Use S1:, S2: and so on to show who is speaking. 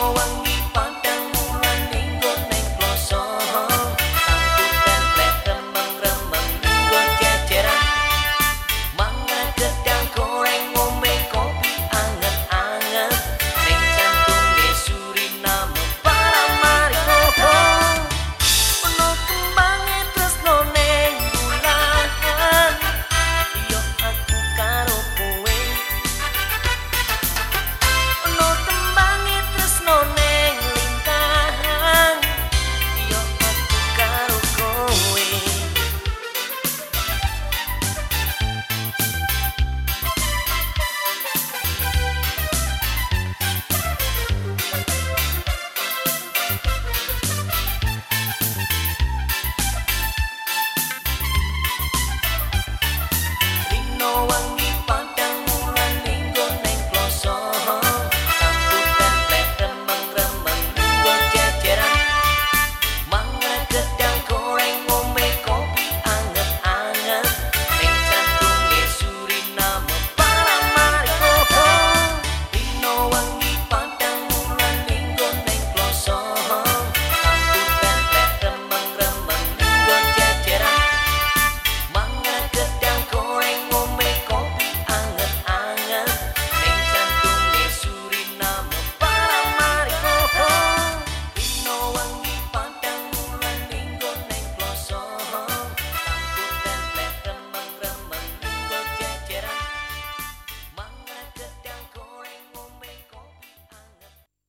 S1: 我问